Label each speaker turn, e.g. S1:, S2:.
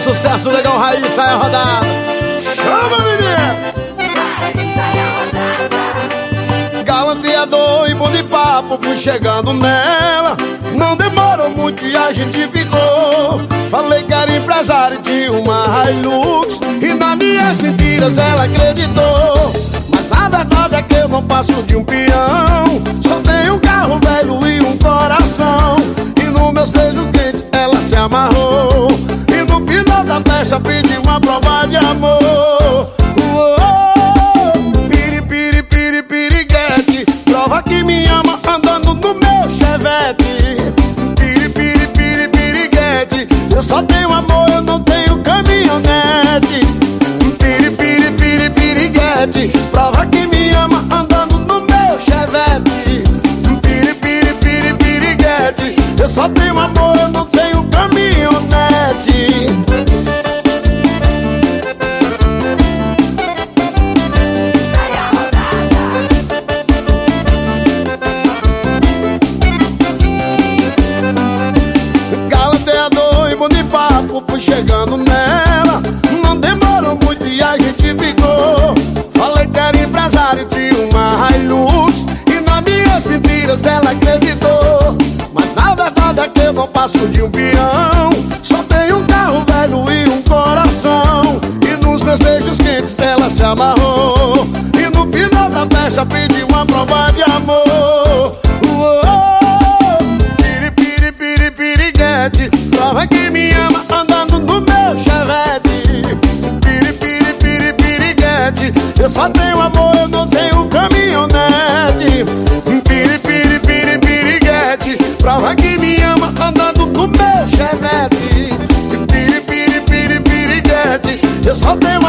S1: sucesso legal raiz sai a rodada. Chama, menino! Galanteador e bom de papo, fui chegando nela. Não demorou muito e a gente ficou. Falei que era empresário de uma Hilux. E nas minhas mentiras ela acreditou. Mas a verdade é que eu não passo de um peão. Pedi uma prova de amor. Uou, piri, piri, piri. Prova que me ama andando no meu chevette. Piri, piri, piri, piriguete. Eu só tenho amor, eu não tenho caminhonete. Piri, piri, piri, piriguete. Prova que me ama andando no meu chevette. Piri, piri, piri, piriguete. Eu só tenho amor, Bom de papo, fui chegando nela. Não demorou muito e a gente ficou. Falei que era empresário de uma Hilux. E nas minhas mentiras ela acreditou. Mas na verdade é que eu não passo de um peão. Só tenho um carro velho e um coração. E nos meus beijos quentes ela se amarrou. E no final da festa pedi uma prova de amor. Só tenho amor, eu não tenho caminhonete. Piri, piri, piri, piriguete. Prova que me ama andando no meu chevette. Piri, piri, piri, piriguete. Eu só tenho